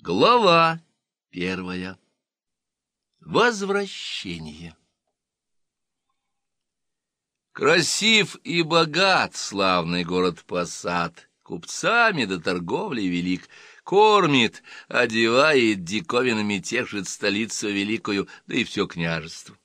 Глава первая. Возвращение. Красив и богат славный город Посад, купцами до торговли велик, кормит, одевает, диковинами тешит столицу великую, да и все княжество.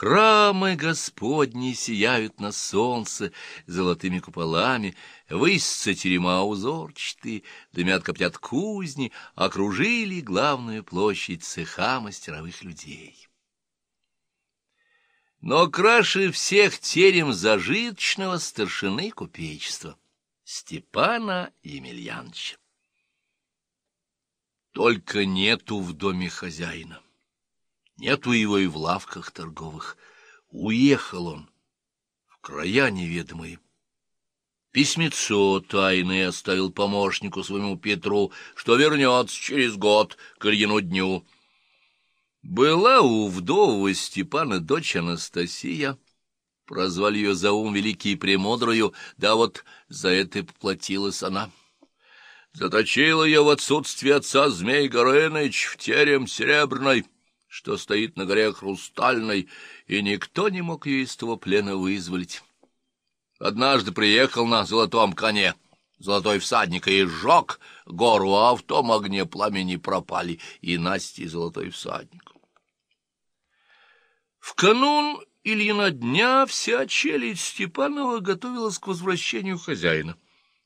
Храмы Господни сияют на солнце золотыми куполами, высятся терема узорчатые, дымят коптят кузни, окружили главную площадь цеха мастеровых людей. Но краше всех терем зажиточного старшины купечества Степана Емельяновича. Только нету в доме хозяина. Нету его и в лавках торговых. Уехал он в края неведомые. Письмецо тайное оставил помощнику своему Петру, что вернется через год к Ильину дню. Была у вдового Степана дочь Анастасия. Прозвали ее за ум великий премудрую, да вот за это поплатилась она. Заточил ее в отсутствие отца Змей Горыныч в терем серебряной — что стоит на горе Хрустальной, и никто не мог ее из того плена вызволить. Однажды приехал на золотом коне, золотой всадник, и сжег гору, а в том огне пламени пропали и Насти золотой всадник. В канун Ильина дня вся челядь Степанова готовилась к возвращению хозяина.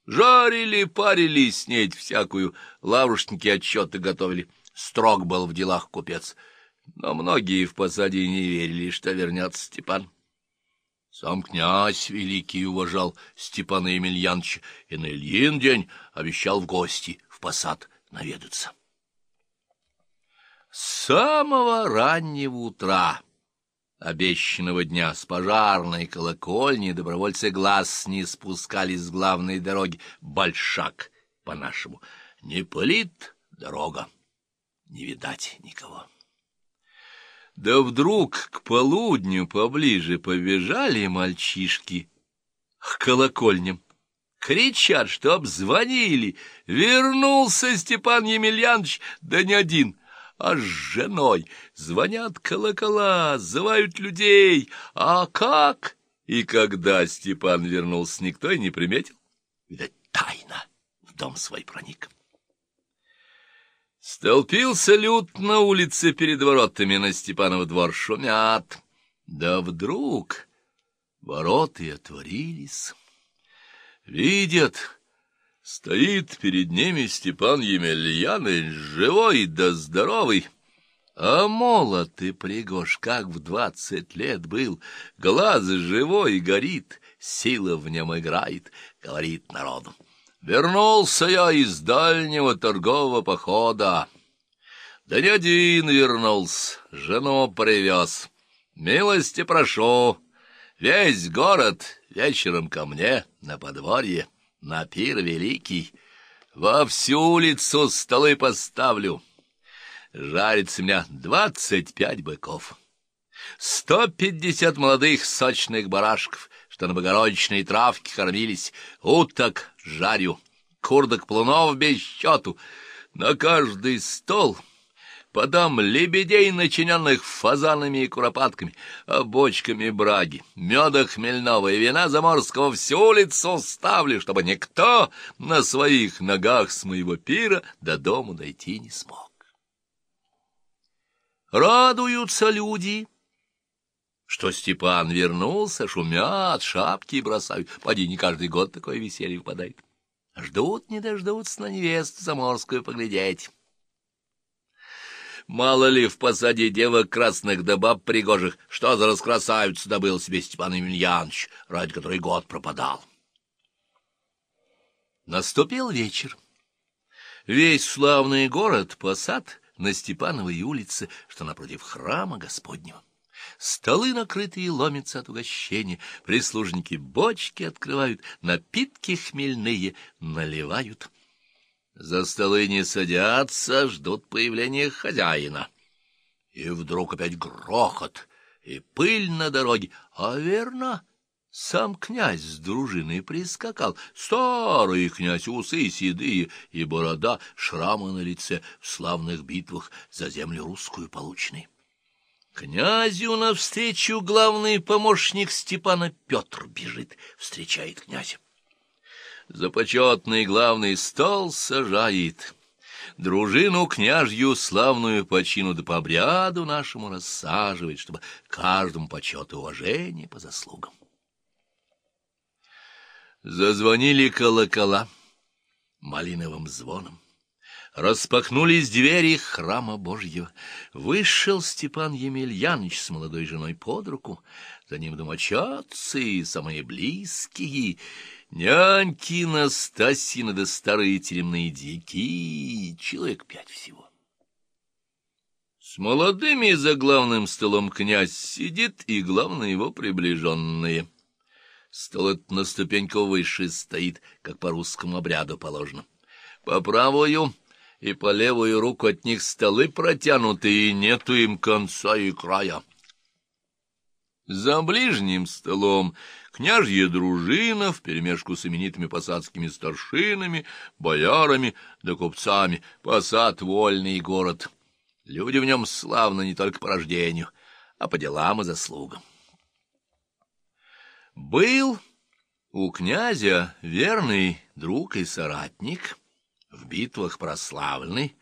Жарили, парили, снеть всякую, лаврушники отчеты готовили. Строг был в делах купец — но многие в посаде не верили, что вернется Степан. Сам князь великий уважал Степана Емельяновича и на Ильин день обещал в гости в посад наведаться. С самого раннего утра обещанного дня с пожарной колокольни добровольцы глаз не спускали с главной дороги. Большак, по-нашему, не пылит дорога, не видать никого. Да вдруг к полудню поближе побежали мальчишки к колокольням. Кричат, что обзвонили. Вернулся Степан Емельянович, да не один, а с женой. Звонят колокола, зывают людей. А как и когда Степан вернулся, никто и не приметил. Видать, тайно в дом свой проник. Столпился люд на улице перед воротами на Степанов двор, шумят. Да вдруг ворота и отворились. Видят, стоит перед ними Степан Емельянович, живой да здоровый. А молод и пригож, как в двадцать лет был, глаз живой горит, сила в нем играет, говорит народу. Вернулся я из дальнего торгового похода. Да не один вернулся, жену привез. Милости прошу, весь город вечером ко мне на подворье, на пир великий. Во всю улицу столы поставлю. Жарится у меня двадцать пять быков. Сто пятьдесят молодых сочных барашков, что на богородичной травке кормились, уток жарю, курдок плунов без счету. На каждый стол подам лебедей, начиненных фазанами и куропатками, бочками браги, меда хмельного и вина заморского всю лицо ставлю, чтобы никто на своих ногах с моего пира до дому дойти не смог. Радуются люди что Степан вернулся, шумят, шапки бросают. Поди, не каждый год такое веселье выпадает. Ждут, не дождутся на невесту заморскую поглядеть. Мало ли в посаде девок красных да баб пригожих, что за раскрасавицу добыл себе Степан Емельянович, ради которой год пропадал. Наступил вечер. Весь славный город, посад на Степановой улице, что напротив храма Господнего. Столы накрытые ломятся от угощения, прислужники бочки открывают, напитки хмельные наливают. За столы не садятся, ждут появления хозяина. И вдруг опять грохот и пыль на дороге, а верно, Сам князь с дружиной прискакал, старый князь, усы седые и борода, шрамы на лице в славных битвах за землю русскую полученные. Князю навстречу главный помощник Степана Петр бежит, встречает князя. За почетный главный стол сажает, дружину княжью славную почину да по обряду нашему рассаживает, чтобы каждому почет и уважение по заслугам. Зазвонили колокола малиновым звоном. Распахнулись двери храма Божьего. Вышел Степан Емельяныч с молодой женой под руку. За ним домочадцы, самые близкие, няньки Настасьины да старые тюремные дики, человек пять всего. С молодыми за главным столом князь сидит, и, главное, его приближенные — Стол этот на ступеньку выше стоит, как по русскому обряду положено. По правую и по левую руку от них столы протянуты, и нету им конца и края. За ближним столом княжья дружина вперемешку с именитыми посадскими старшинами, боярами да купцами, посад вольный город. Люди в нем славны не только по рождению, а по делам и заслугам. Был у князя верный друг и соратник, в битвах прославленный,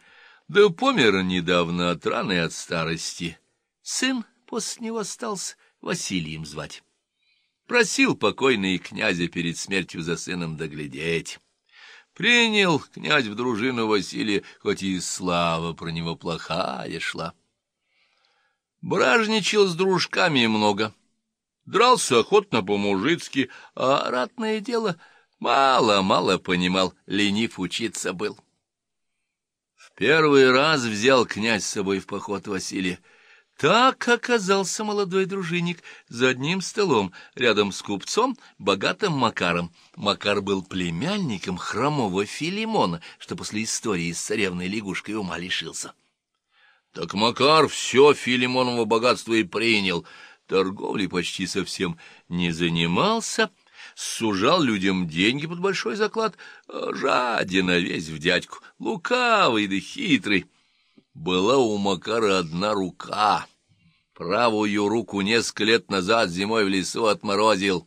да помер недавно от раны от старости. Сын после него остался Василием звать. Просил покойный князя перед смертью за сыном доглядеть. Принял князь в дружину Василия, хоть и слава про него плохая шла. Бражничал с дружками много — Дрался охотно по-мужицки, а ратное дело мало-мало понимал, ленив учиться был. В первый раз взял князь с собой в поход Василия. Так оказался молодой дружинник за одним столом, рядом с купцом, богатым Макаром. Макар был племянником хромого Филимона, что после истории с царевной лягушкой ума лишился. Так Макар все Филимоново богатство и принял — торговлей почти совсем не занимался, сужал людям деньги под большой заклад, жадина весь в дядьку, лукавый да хитрый. Была у Макара одна рука. Правую руку несколько лет назад зимой в лесу отморозил.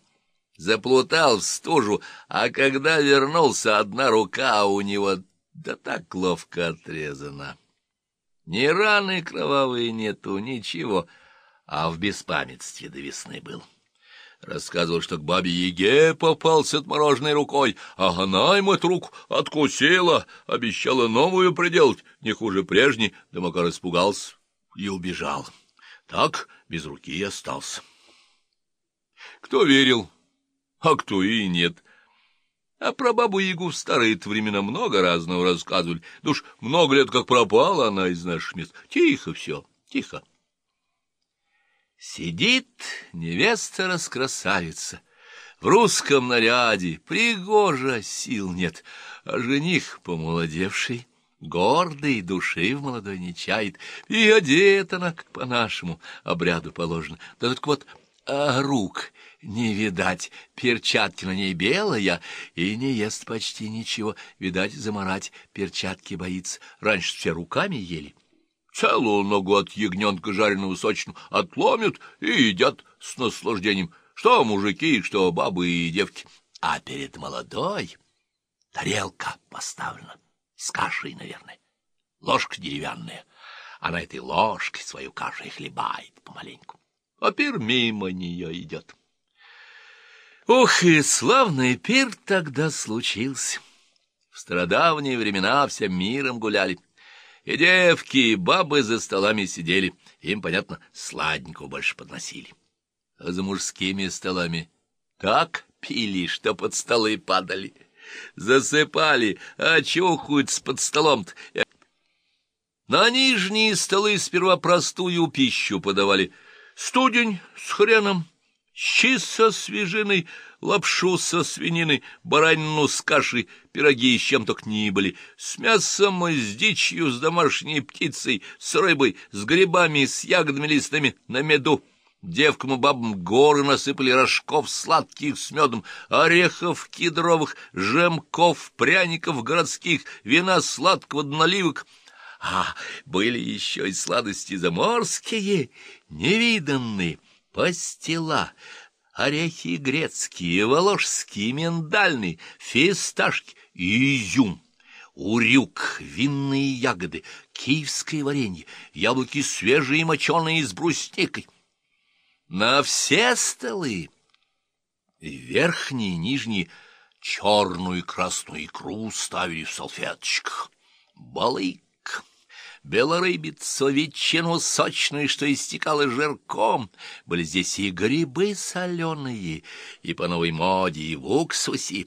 Заплутал в стужу, а когда вернулся, одна рука у него да так ловко отрезана. Ни раны кровавые нету, ничего — а в беспамятстве до весны был. Рассказывал, что к бабе Еге попался отмороженной рукой, а она ему эту руку откусила, обещала новую приделать, не хуже прежней, да Макар испугался и убежал. Так без руки и остался. Кто верил, а кто и нет. А про бабу Ягу в старые времена много разного рассказывали. Да много лет как пропала она из наших мест. Тихо все, тихо. Сидит невеста-раскрасавица, в русском наряде, пригожа сил нет, а жених помолодевший, гордый, души в молодой не чает, и одета она, как по нашему обряду положено. Да только вот а рук не видать, перчатки на ней белая, и не ест почти ничего, видать, заморать перчатки боится. Раньше все руками ели целую ногу от ягненка жареного сочного отломят и едят с наслаждением, что мужики, что бабы и девки. А перед молодой тарелка поставлена с кашей, наверное, ложка деревянная, а на этой ложке свою кашу и хлебает помаленьку, а пир мимо нее идет. Ух, и славный пир тогда случился! В стародавние времена всем миром гуляли. И девки, и бабы за столами сидели, им, понятно, сладенького больше подносили. А за мужскими столами так пили, что под столы падали. Засыпали, а чухаются под столом -то. На нижние столы сперва простую пищу подавали. Студень с хреном, щи со свежиной, лапшу со свининой, баранину с кашей, пироги с чем только ни были, с мясом, с дичью, с домашней птицей, с рыбой, с грибами, с ягодными листами на меду. Девкам и бабам горы насыпали рожков сладких с медом, орехов кедровых, жемков, пряников городских, вина сладкого наливок. А были еще и сладости заморские, невиданные, пастила, орехи грецкие, воложские, миндальные, фисташки изюм урюк, винные ягоды, киевское варенье, яблоки свежие и моченые с брусникой. На все столы, верхние и нижние, черную и красную икру ставили в салфеточках. Балык, белорыбицу, ветчину сочную, что истекало жирком. Были здесь и грибы соленые, и по новой моде, и в уксусе.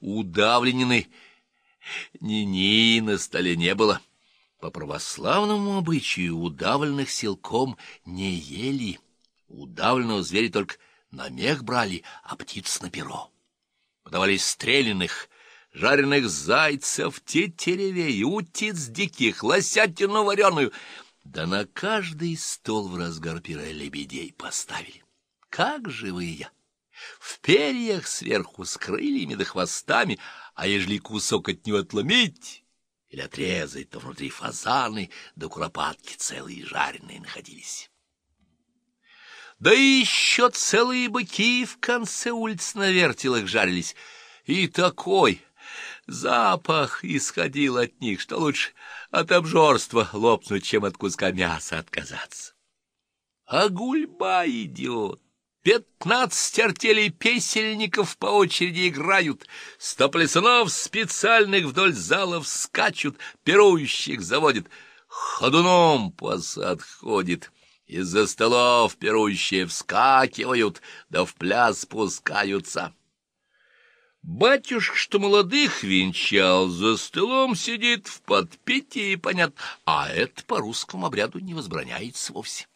Удавленины ни-ни на столе не было. По православному обычаю удавленных силком не ели. Удавленного зверя только на мех брали, а птиц на перо. Подавали стрелянных, жареных зайцев, тетеревей, утиц диких, лосятину вареную. Да на каждый стол в разгар пира лебедей поставили. Как живые! В перьях сверху с крыльями да хвостами, а ежели кусок от него отломить или отрезать, то внутри фазаны да куропатки целые жареные находились. Да и еще целые быки в конце улиц на вертелах жарились, и такой запах исходил от них, что лучше от обжорства лопнуть, чем от куска мяса отказаться. А гульба идет. Пятнадцать артелей песельников по очереди играют, сто плясунов специальных вдоль залов скачут, пирующих заводит, ходуном посад ходит, из-за столов пирующие вскакивают, да в пляс спускаются. Батюшка, что молодых венчал, за столом сидит в подпитии, понятно, а это по русскому обряду не возбраняется вовсе.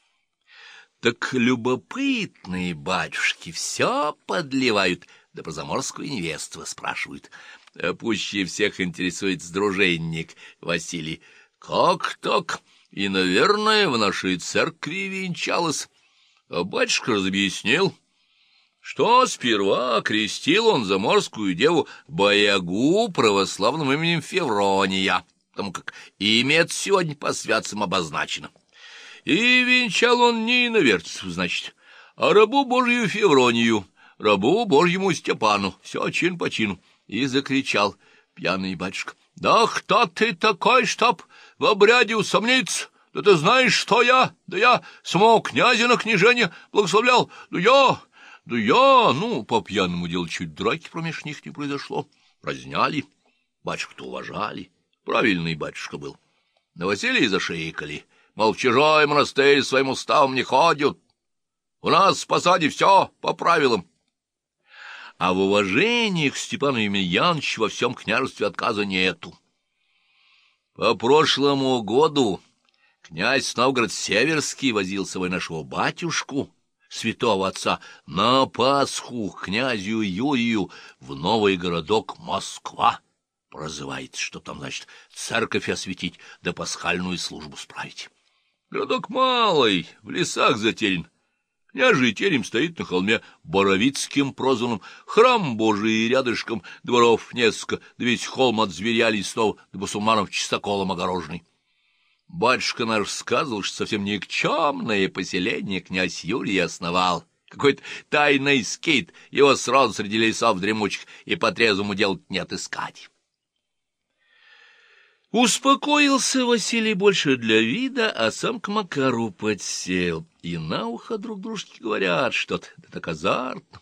Так любопытные батюшки все подливают, да про заморскую невесту спрашивают. А пуще всех интересует сдруженник Василий. Как так? И, наверное, в нашей церкви венчалось. А батюшка разъяснил, что сперва крестил он заморскую деву Боягу православным именем Феврония, потому как имя сегодня по святцам обозначено. И венчал он не иноверцев, значит, а рабу Божью Февронию, рабу Божьему Степану, все чин по чину. И закричал пьяный батюшка. «Да кто ты такой, чтоб в обряде усомниться? Да ты знаешь, что я? Да я самого князя на княжение благословлял. Да я, да я, ну, по пьяному делу чуть драки промеж них не произошло. Разняли, батюшку-то уважали, правильный батюшка был. На Василия зашикали» мол, в чужой монастырь своим уставом не ходят. У нас в посаде все по правилам. А в уважении к Степану Емельяновичу во всем княжестве отказа нету. По прошлому году князь Новгород-Северский возил с собой нашего батюшку, святого отца, на Пасху князю Юрию в новый городок Москва. Прозывается, что там, значит, церковь осветить да пасхальную службу справить. Городок малый, в лесах затерян. Княжий терем стоит на холме Боровицким прозванным, храм Божий рядышком, дворов несколько, да весь холм от зверя лесного до басуманов чистоколом огороженный. Батюшка наш сказал, что совсем никчемное поселение князь Юрий основал. Какой-то тайный скит, его сразу среди лесов дремучих и по трезвому делать не отыскать. Успокоился Василий больше для вида, а сам к Макару подсел. И на ухо друг дружке говорят что-то, да так азартно.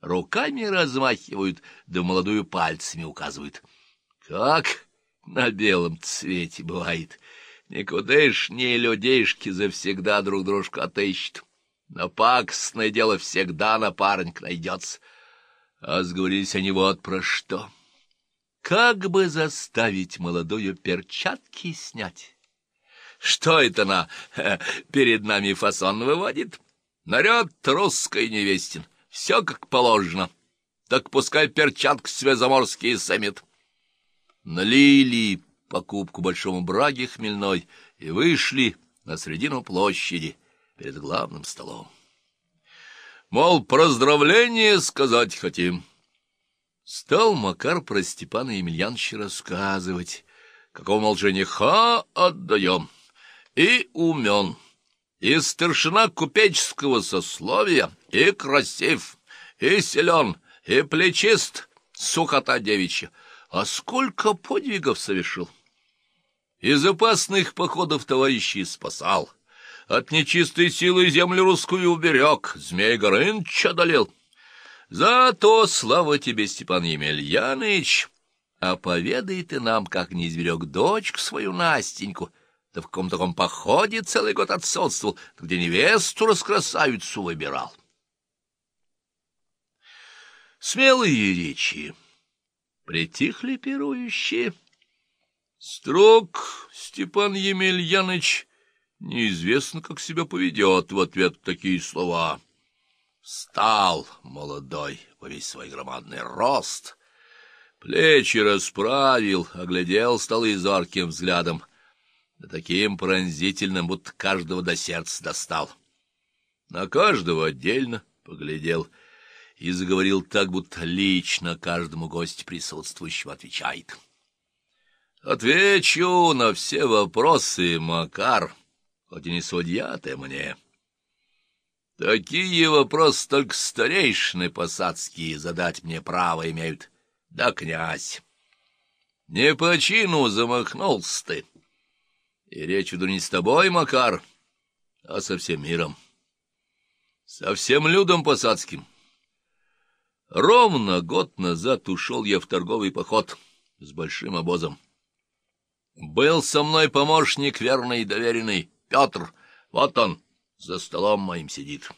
Руками размахивают, да молодую пальцами указывают. Как на белом цвете бывает. Никудышние людейшки завсегда друг дружку отыщут. На пакостное дело всегда напарник найдется. А сговорились они вот про что. Как бы заставить молодую перчатки снять? Что это она перед нами фасон выводит? Наряд русской невестин, все как положено. Так пускай перчатки себе самит. Налили покупку большому браге хмельной и вышли на середину площади перед главным столом. Мол, поздравление сказать хотим. Стал Макар про Степана Емельяновича рассказывать, какого, мол, жениха отдаем. И умен, и старшина купеческого сословия, и красив, и силен, и плечист, сухота девичья. А сколько подвигов совершил! Из опасных походов товарищей спасал, от нечистой силы землю русскую уберег, змей Горыныч одолел. Зато слава тебе, Степан Емельяныч, а поведай ты нам, как не изберег дочку свою Настеньку, да в каком таком походе целый год отсутствовал, где невесту раскрасавицу выбирал. Смелые речи, притихли пирующие. Строг Степан Емельяныч неизвестно, как себя поведет в ответ такие слова. Стал молодой во весь свой громадный рост, плечи расправил, оглядел столы зорким взглядом, да таким пронзительным, будто каждого до сердца достал. На каждого отдельно поглядел и заговорил так, будто лично каждому гостю присутствующему отвечает. Отвечу на все вопросы, Макар, хоть и не судья ты мне. Такие вопросы только старейшины посадские задать мне право имеют, да князь. Не по чину замахнулся ты. И речь веду не с тобой, Макар, а со всем миром, со всем людом посадским. Ровно год назад ушел я в торговый поход с большим обозом. Был со мной помощник верный и доверенный, Петр, вот он, за столом моим сидит.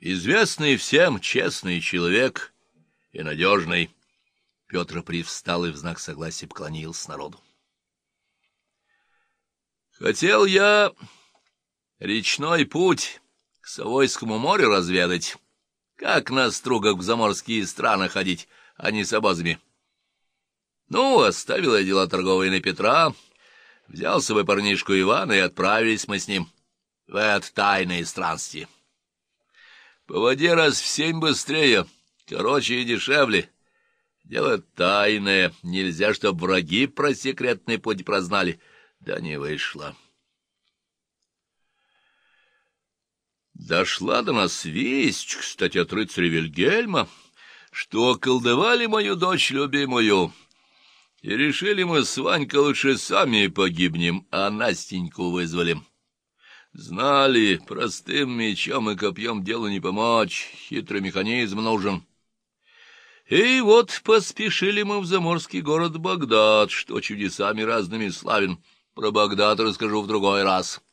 Известный всем честный человек и надежный. Петр привстал и в знак согласия поклонился народу. Хотел я речной путь к Савойскому морю разведать, как на стругах в заморские страны ходить, а не с обозами. Ну, оставил я дела торговые на Петра, взял с собой парнишку Ивана, и отправились мы с ним в это тайное странствие. По воде раз в семь быстрее, короче и дешевле. Дело тайное, нельзя, чтоб враги про секретный путь прознали, да не вышло. Дошла до нас весть, кстати, от рыцаря Вильгельма, что околдовали мою дочь любимую, и решили мы с Ванькой лучше сами погибнем, а Настеньку вызволим. Знали, простым мечом и копьем делу не помочь, хитрый механизм нужен. И вот поспешили мы в заморский город Багдад, что чудесами разными славен. Про Багдад расскажу в другой раз.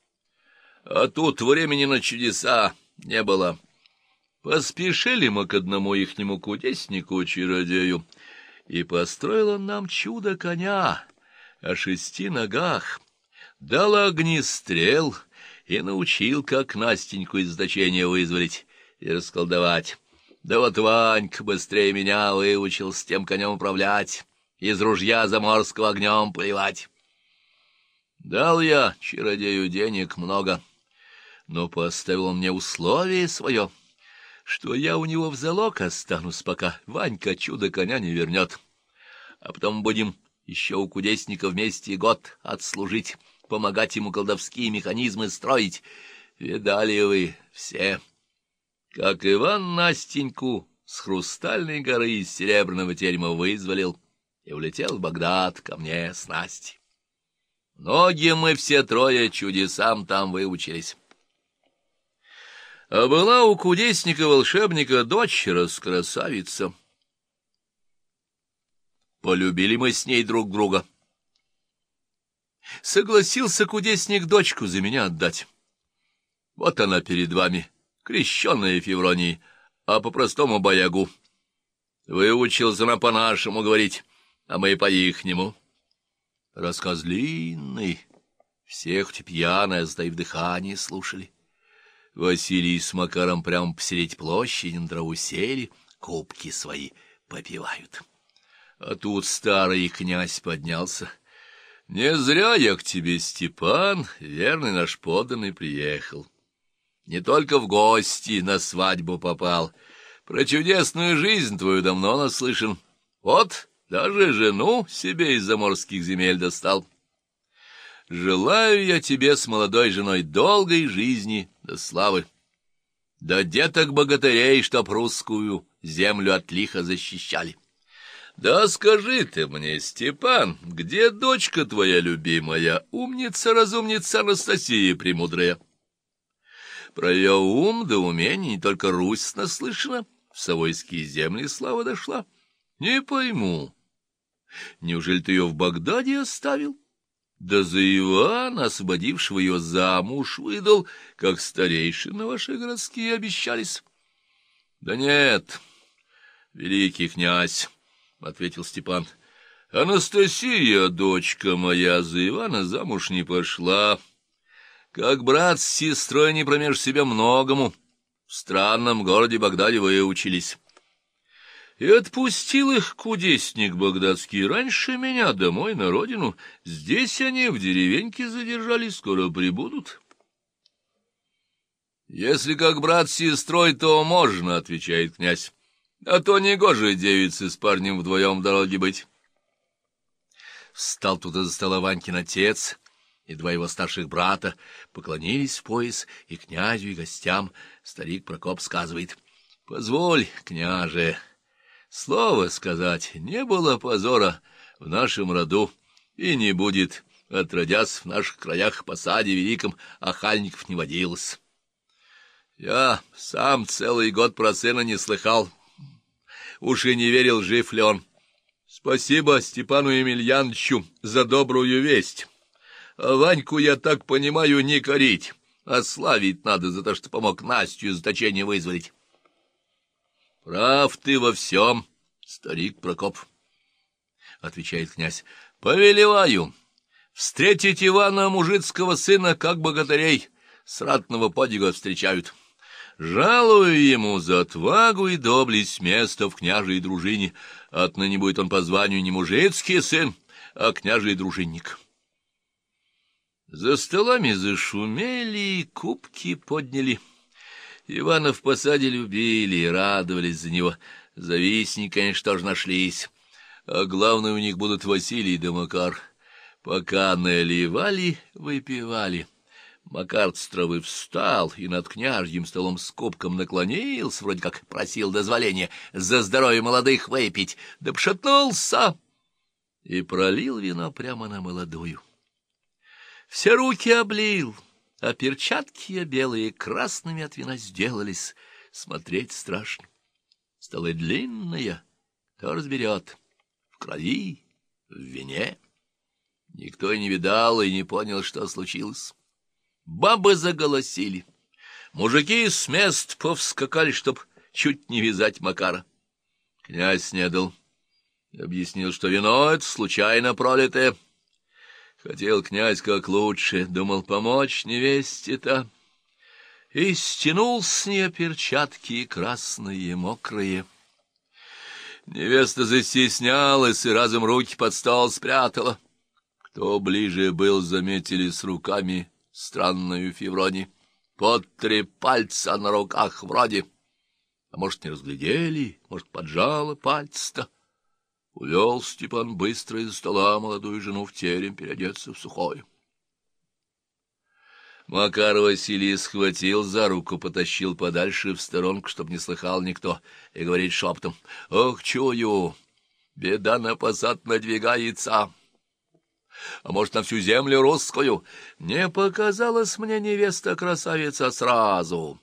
А тут времени на чудеса не было. Поспешили мы к одному ихнему кудеснику-чародею, и построил он нам чудо коня о шести ногах, дал огнестрел — и научил, как Настеньку из значения вызволить и расколдовать. Да вот Ванька быстрее меня выучил с тем конем управлять, из ружья заморского огнем поливать. Дал я чародею денег много, но поставил мне условие свое, что я у него в залог останусь, пока Ванька чудо коня не вернет, а потом будем еще у кудесника вместе год отслужить» помогать ему колдовские механизмы строить. Видали вы все, как Иван Настеньку с хрустальной горы из серебряного терема вызволил и улетел в Багдад ко мне с Настей. Многие мы все трое чудесам там выучились. А была у кудесника-волшебника дочь раскрасавица. Полюбили мы с ней друг друга. Согласился кудесник дочку за меня отдать. Вот она перед вами, крещенная Февронией, а по-простому боягу. Выучился она по-нашему говорить, а мы по-ихнему. Рассказ длинный, всех хоть пьяные, сдаив дыхание, слушали. Василий с Макаром прямо посередь площади на траву сели, кубки свои попивают. А тут старый князь поднялся — не зря я к тебе, Степан, верный наш поданный, приехал. Не только в гости на свадьбу попал. Про чудесную жизнь твою давно наслышан. Вот даже жену себе из заморских земель достал. Желаю я тебе с молодой женой долгой жизни до славы. Да деток-богатырей, чтоб русскую землю от лиха защищали. Да скажи ты мне, Степан, где дочка твоя любимая, умница-разумница Анастасия Премудрая? Про ее ум да умение не только Русь наслышана, в Савойские земли слава дошла. Не пойму, неужели ты ее в Багдаде оставил? Да за Ивана, освободившего ее замуж, выдал, как старейшины ваши городские обещались. — Да нет, великий князь, — ответил Степан, — Анастасия, дочка моя, за Ивана замуж не пошла. Как брат с сестрой не промеж себя многому, в странном городе Багдаде выучились. И отпустил их кудесник багдадский раньше меня домой на родину. Здесь они в деревеньке задержались, скоро прибудут. Если как брат с сестрой, то можно, — отвечает князь. А то негоже девице с парнем вдвоем в дороге быть. Встал тут из-за стола Ванькин отец и два его старших брата, поклонились в пояс и князю, и гостям. Старик Прокоп сказывает, — Позволь, княже... Слово сказать, не было позора в нашем роду, и не будет, отродясь в наших краях посаде великом, охальников не водилось. Я сам целый год про сына не слыхал, уж и не верил, жив ли он. Спасибо Степану Емельяновичу за добрую весть. А Ваньку, я так понимаю, не корить, а славить надо за то, что помог Настю из заточения вызволить. — Прав ты во всем, старик Прокоп, — отвечает князь. — Повелеваю встретить Ивана мужицкого сына, как богатырей, с ратного подвига встречают. Жалую ему за отвагу и доблесть места в княжей дружине. Отныне будет он по званию не мужицкий сын, а княжий дружинник. За столами зашумели, кубки подняли — Ивана в посаде любили и радовались за него. Завистники, конечно, тоже нашлись. А главное, у них будут Василий да Макар. Пока наливали, выпивали. Макар с травы встал и над княжьим столом с кубком наклонился, вроде как просил дозволения за здоровье молодых выпить, да пшатнулся и пролил вино прямо на молодую. Все руки облил а перчатки белые красными от вина сделались, смотреть страшно. Столы длинные, кто разберет, в крови, в вине. Никто и не видал и не понял, что случилось. Бабы заголосили, мужики с мест повскакали, чтоб чуть не вязать Макара. Князь не дал, объяснил, что вино — это случайно пролитое, — Хотел князь как лучше, думал помочь невесте-то. И стянул с нее перчатки красные, мокрые. Невеста застеснялась и разом руки под стол спрятала. Кто ближе был, заметили с руками странную феврони. Под три пальца на руках вроде. А может, не разглядели, может, поджала пальцы-то. Увел Степан быстро из стола молодую жену в терем переодеться в сухое. Макар Василий схватил за руку, потащил подальше в сторонку, чтоб не слыхал никто, и говорит шептом, — Ох, чую, беда на посад надвигается. А может, на всю землю русскую? Не показалась мне невеста-красавица сразу.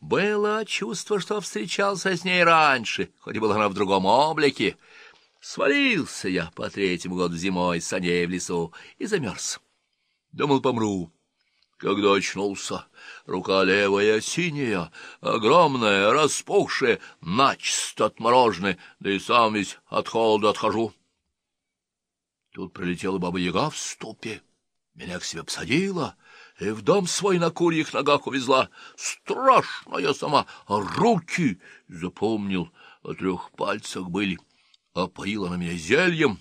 Было чувство, что встречался с ней раньше, хоть была она в другом облике, — Свалился я по третьему году зимой с саней в лесу и замерз. Думал, помру. Когда очнулся, рука левая синяя, огромная, распухшая, начисто отмороженная, да и сам весь от холода отхожу. Тут прилетела баба-яга в ступе, меня к себе посадила и в дом свой на курьих ногах увезла. Страшная сама, а руки, запомнил, о трех пальцах были опоила на меня зельем,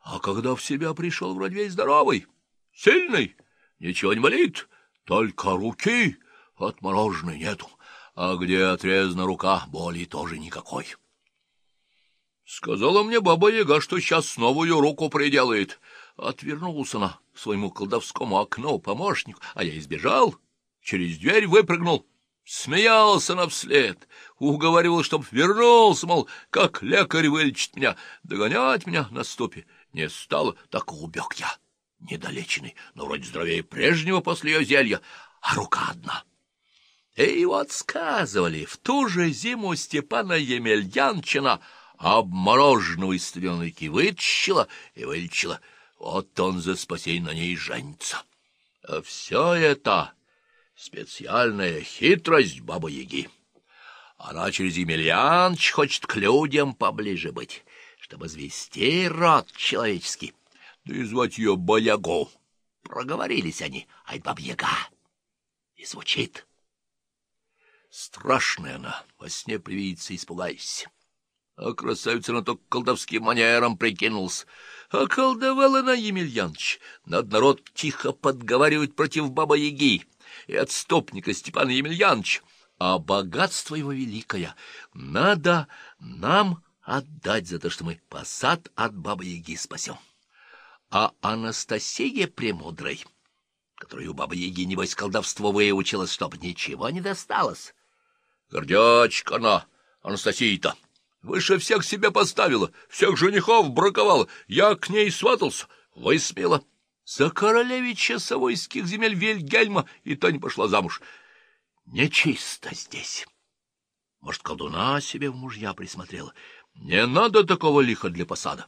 а когда в себя пришел, вроде весь здоровый, сильный, ничего не болит, только руки, отмороженной нету, а где отрезана рука, боли тоже никакой. Сказала мне баба-яга, что сейчас новую руку приделает. Отвернулся она своему колдовскому окну помощнику, а я избежал, через дверь выпрыгнул. Смеялся она вслед, уговаривал, чтоб вернулся, мол, как лекарь вылечит меня, догонять меня на ступе. Не стало, так убег я, недолеченный, но вроде здоровее прежнего после ее зелья, а рука одна. И вот сказывали, в ту же зиму Степана Емельянчина обмороженного из стреленки вытащила и вылечила. Вот он за спасение на ней женится. А все это специальная хитрость Бабы-Яги. Она через Емельяныч хочет к людям поближе быть, чтобы звести род человеческий. Да и звать ее Боягу. Проговорились они, ай, Бабьяга. И звучит. Страшная она, во сне привидится, испугайся. А красавица на то колдовским манером прикинулся. А колдовал она Емельяныч. Над народ тихо подговаривать против Баба-Яги и отступника Степана Емельяновича. А богатство его великое надо нам отдать за то, что мы посад от Бабы-Яги спасем. А Анастасия Премудрой, которой у Бабы-Яги, небось, колдовство выучилась, чтоб ничего не досталось. Гордячка она, Анастасия-то. Выше всех себя поставила, всех женихов браковала. Я к ней сватался, высмела. За королевича Савойских земель Вильгельма и то не пошла замуж. Нечисто здесь. Может, колдуна себе в мужья присмотрела. Не надо такого лиха для посада.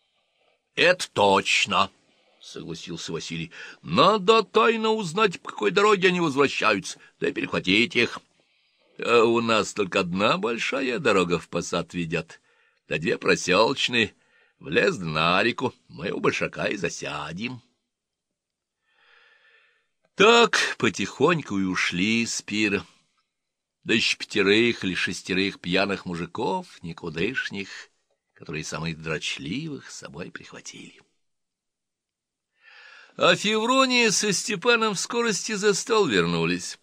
— Это точно, — согласился Василий. — Надо тайно узнать, по какой дороге они возвращаются, да и перехватить их. — а у нас только одна большая дорога в посад ведет, да две проселочные, в лес на реку, мы у большака и засядем. Так потихоньку и ушли с пира. Да еще пятерых или шестерых пьяных мужиков, никудышних, которые самых дрочливых с собой прихватили. А Феврония со Степаном в скорости за стол вернулись.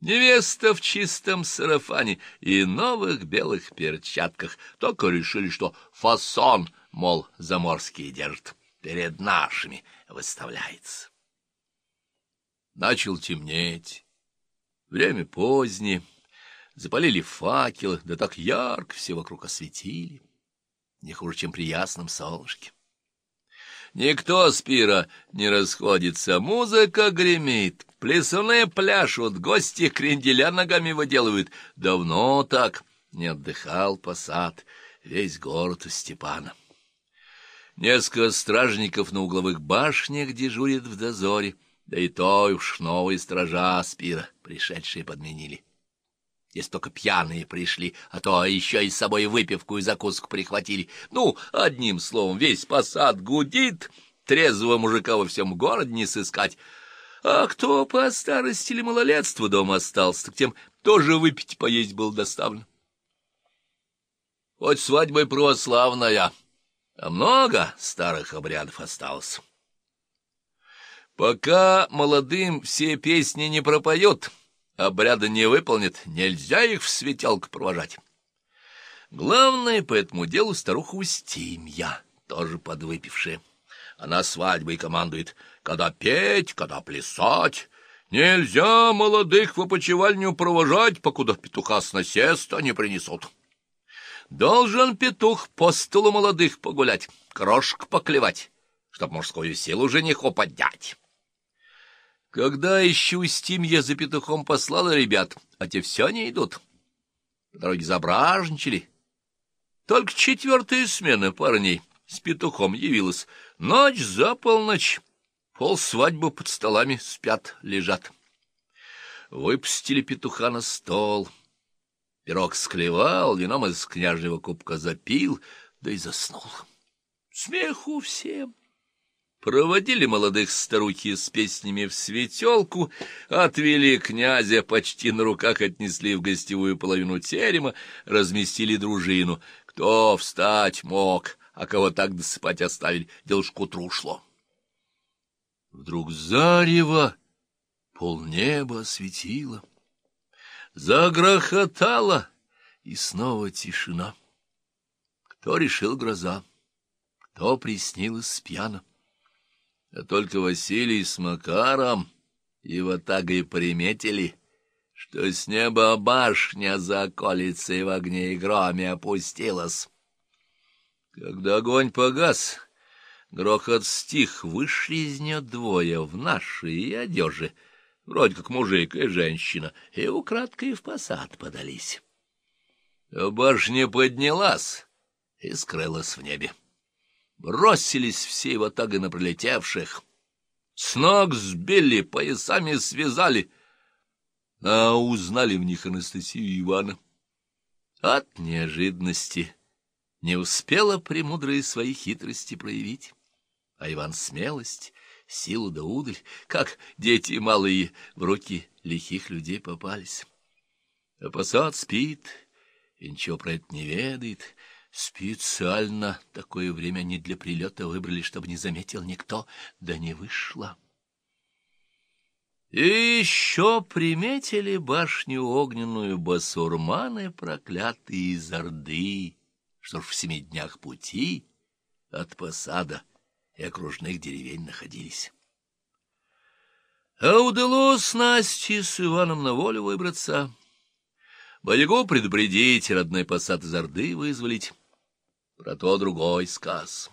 Невеста в чистом сарафане и новых белых перчатках. Только решили, что фасон, мол, заморские держат, перед нашими выставляется. Начал темнеть. Время позднее. Запалили факелы, да так ярко все вокруг осветили. Не хуже, чем при ясном солнышке. Никто с пира не расходится, музыка гремит, плясуны пляшут, гости кренделя ногами выделывают. Давно так не отдыхал посад, весь город у Степана. Несколько стражников на угловых башнях дежурят в дозоре, да и то уж новые стража Спира, пришедшие подменили если только пьяные пришли, а то еще и с собой выпивку и закуску прихватили. Ну, одним словом, весь посад гудит, трезвого мужика во всем городе не сыскать. А кто по старости или малолетству дома остался, так тем тоже выпить поесть был доставлен. Хоть свадьба и православная, а много старых обрядов осталось. Пока молодым все песни не пропоют — обряда не выполнит, нельзя их в светелку провожать. Главное по этому делу старуха Устимья, тоже подвыпившая. Она свадьбой командует, когда петь, когда плясать. Нельзя молодых в опочивальню провожать, покуда петуха с насеста не принесут. Должен петух по столу молодых погулять, крошек поклевать, чтоб мужскую силу жениху поднять. Когда еще Устимья за петухом послала ребят, а те все не идут. По дороге забражничали. Только четвертая смена парней с петухом явилась. Ночь за полночь. Пол свадьбы под столами спят, лежат. Выпустили петуха на стол. Пирог склевал, вином из княжьего кубка запил, да и заснул. Смеху всем. Проводили молодых старухи с песнями в светелку, отвели князя, почти на руках отнесли в гостевую половину терема, разместили дружину. Кто встать мог, а кого так досыпать оставили, дело к утру шло. Вдруг зарево полнеба осветило, загрохотало, и снова тишина. Кто решил гроза, кто приснилось пьяно. А только Василий с Макаром его так и приметили, что с неба башня за околицей в огне и громе опустилась. Когда огонь погас, грохот стих, вышли из нее двое в нашей одежде, вроде как мужик и женщина, и украдкой в посад подались. Башня поднялась и скрылась в небе. Бросились все его тага на пролетевших, с ног сбили, поясами связали, а узнали в них Анастасию Ивана. От неожиданности не успела премудрые свои хитрости проявить, а Иван смелость, силу да удаль, как дети малые в руки лихих людей попались. А посад спит и ничего про это не ведает, Специально такое время не для прилета выбрали, чтобы не заметил никто, да не вышло. И еще приметили башню огненную басурманы, проклятые из Орды, что ж в семи днях пути от посада и окружных деревень находились. А удалось Насте с Иваном на волю выбраться, Боягу предупредить, родной посад из Орды вызволить. Про то другой сказ.